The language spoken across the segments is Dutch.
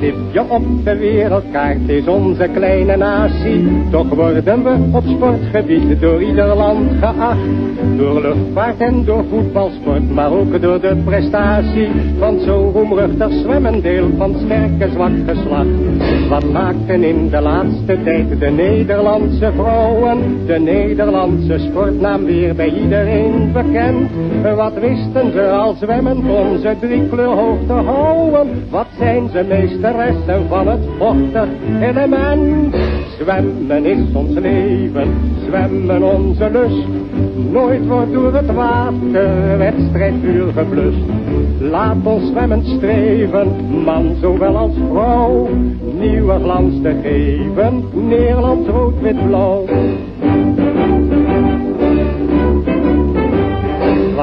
stipje op de wereldkaart is onze kleine natie. Toch worden we op sportgebied door ieder land geacht. Door luchtvaart en door voetbalsport, maar ook door de prestatie van zo roemruchtig zwemmendeel van sterke zwak geslacht. Wat maakten in de laatste tijd de Nederlandse vrouwen, de Nederlandse sportnaam weer bij iedereen bekend? Wat wisten ze al zwemmen onze drie kleur hoog te houden? Wat zijn ze meesteressen van het vochtig element? Zwemmen is ons leven, zwemmen onze lust. Nooit wordt door het water wedstrijdvuur geblust. Laat ons zwemmen streven, man zowel als vrouw. Nieuwe glans te geven, Nederlands rood-wit-blauw.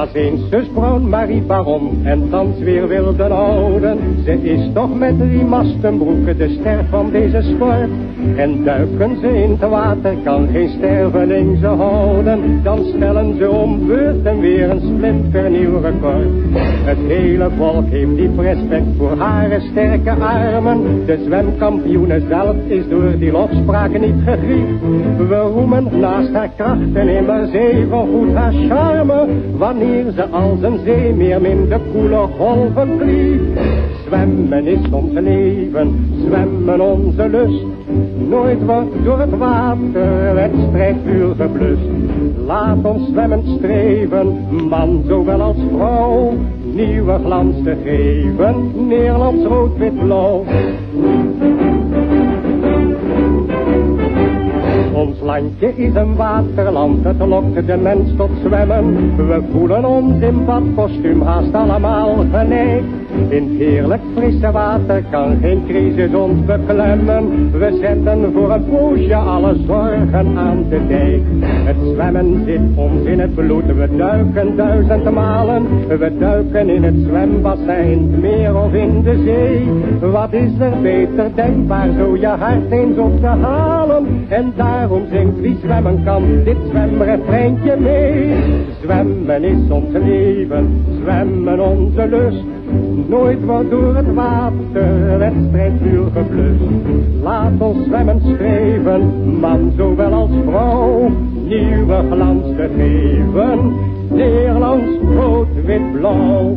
Was eens zus Marie Baron en thans weer wilde houden. Ze is toch met drie mastenbroeken de ster van deze sport. En duiken ze in het water, kan geen sterveling ze houden. Dan stellen ze om beurten weer een splinternieuw record. Het hele volk heeft diep respect voor haar sterke armen. De zwemkampioene zelf is door die lofspraken niet gegriefd. We roemen naast haar krachten immer zeven goed haar charme. Wanneer ze als een zeemeer in de koele golven vliegt. Zwemmen is ons leven, zwemmen onze lust. Nooit wordt door het water wedstrijdvuur geblust. Laat ons zwemmen streven, man zowel als vrouw. Nieuwe glans te geven, Nederlands rood-wit-blauw. Ons landje is een waterland, het lokt de mens tot zwemmen. We voelen ons in badkostuum haast allemaal gelijk. In het heerlijk frisse water kan geen crisis ons beklemmen. We zetten voor een poosje alle zorgen aan de dijk. Het zwemmen zit ons in het bloed, we duiken duizend malen. We duiken in het zwembassin, het meer of in de zee. Wat is er beter denkbaar, zo je hart eens op te halen. En daarom zingt wie zwemmen kan, dit zwemrefreintje mee. Zwemmen is ons leven, zwemmen onze lust. Nooit wordt door het water wedstrijdvuur geblust. Laat ons zwemmen streven, man zowel als vrouw. Nieuwe glans te geven, Nederlands rood, wit, blauw.